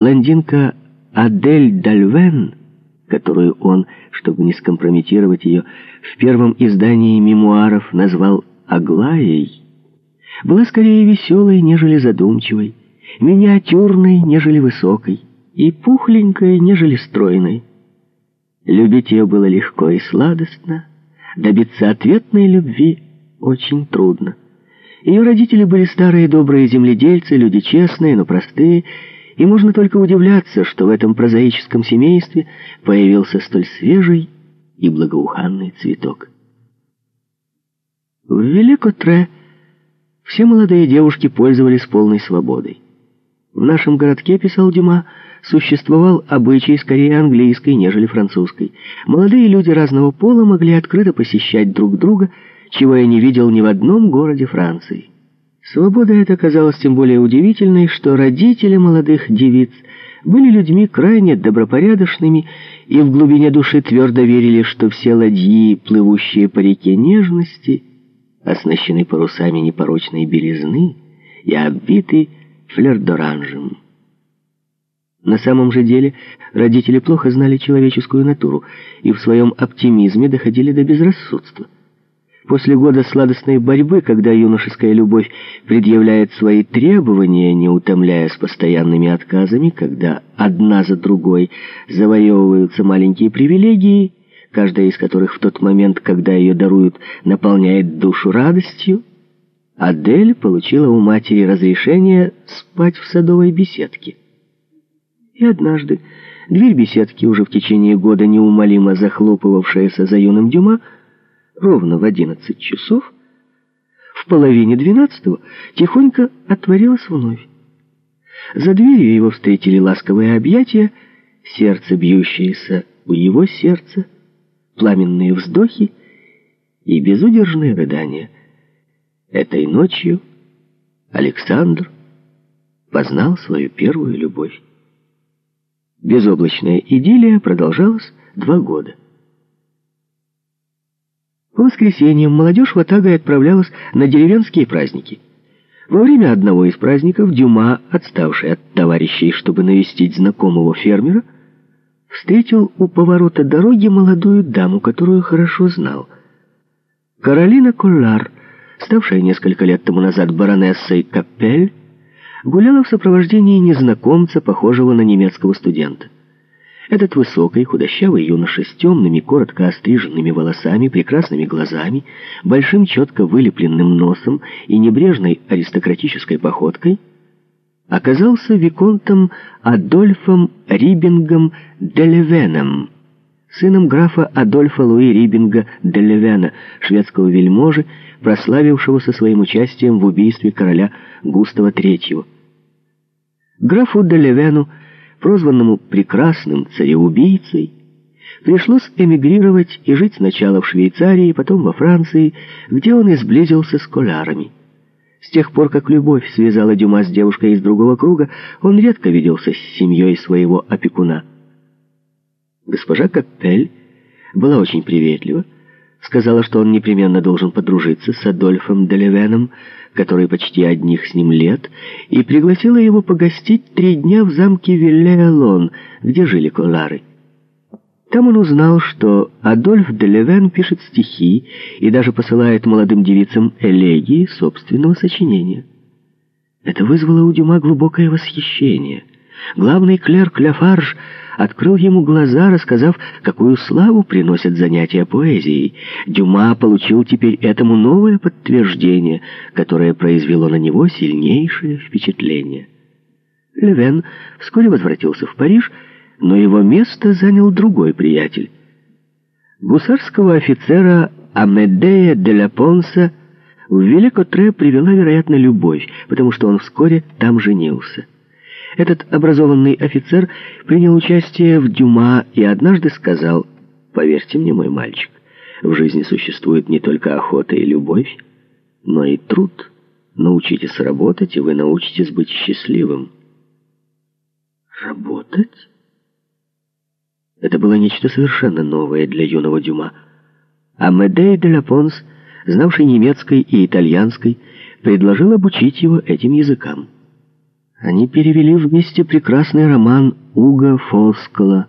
Блондинка Адель Дальвен, которую он, чтобы не скомпрометировать ее, в первом издании мемуаров назвал Аглаей, была скорее веселой, нежели задумчивой, миниатюрной, нежели высокой, и пухленькой, нежели стройной. Любить ее было легко и сладостно, добиться ответной любви очень трудно. Ее родители были старые добрые земледельцы, люди честные, но простые, и можно только удивляться, что в этом прозаическом семействе появился столь свежий и благоуханный цветок. В Великотре все молодые девушки пользовались полной свободой. В нашем городке, писал Дюма, существовал обычай скорее английской, нежели французской. Молодые люди разного пола могли открыто посещать друг друга, чего я не видел ни в одном городе Франции. Свобода эта казалась тем более удивительной, что родители молодых девиц были людьми крайне добропорядочными и в глубине души твердо верили, что все ладьи, плывущие по реке нежности, оснащены парусами непорочной белизны и обвиты флердоранжем. На самом же деле родители плохо знали человеческую натуру и в своем оптимизме доходили до безрассудства. После года сладостной борьбы, когда юношеская любовь предъявляет свои требования, не утомляясь постоянными отказами, когда одна за другой завоевываются маленькие привилегии, каждая из которых в тот момент, когда ее даруют, наполняет душу радостью, Адель получила у матери разрешение спать в садовой беседке. И однажды дверь беседки, уже в течение года неумолимо захлопывавшаяся за юным Дюма, ровно в одиннадцать часов, в половине двенадцатого тихонько отворилась вновь. За дверью его встретили ласковые объятия, сердце, бьющееся у его сердца, пламенные вздохи и безудержные рыдания. Этой ночью Александр познал свою первую любовь. Безоблачная идиллия продолжалась два года. По воскресеньям молодежь ватагой отправлялась на деревенские праздники. Во время одного из праздников Дюма, отставший от товарищей, чтобы навестить знакомого фермера, встретил у поворота дороги молодую даму, которую хорошо знал. Каролина Коллар, ставшая несколько лет тому назад баронессой Капель, гуляла в сопровождении незнакомца, похожего на немецкого студента. Этот высокий, худощавый юноша с темными, коротко остриженными волосами, прекрасными глазами, большим четко вылепленным носом и небрежной аристократической походкой оказался виконтом Адольфом Рибингом Делевеном, сыном графа Адольфа Луи Рибинга Делевена, шведского вельможи, прославившегося своим участием в убийстве короля Густава III. Графу Делевену прозванному прекрасным цареубийцей, пришлось эмигрировать и жить сначала в Швейцарии, потом во Франции, где он и сблизился с колярами. С тех пор, как любовь связала Дюма с девушкой из другого круга, он редко виделся с семьей своего опекуна. Госпожа Капель была очень приветлива, сказала, что он непременно должен подружиться с Адольфом Делевеном, который почти одних с ним лет, и пригласила его погостить три дня в замке Виллеалон, где жили Колары. Там он узнал, что Адольф Делевен пишет стихи и даже посылает молодым девицам элегии собственного сочинения. Это вызвало у Дюма глубокое восхищение. Главный клерк Ляфарж открыл ему глаза, рассказав, какую славу приносят занятия поэзией. Дюма получил теперь этому новое подтверждение, которое произвело на него сильнейшее впечатление. Левен вскоре возвратился в Париж, но его место занял другой приятель. Гусарского офицера Амедея де ла Понса в Великотре привела, вероятно, любовь, потому что он вскоре там женился. Этот образованный офицер принял участие в Дюма и однажды сказал, «Поверьте мне, мой мальчик, в жизни существует не только охота и любовь, но и труд. Научитесь работать, и вы научитесь быть счастливым». «Работать?» Это было нечто совершенно новое для юного Дюма. А Медей де Лапонс, знавший немецкой и итальянской, предложил обучить его этим языкам. Они перевели вместе прекрасный роман Уга Фолскала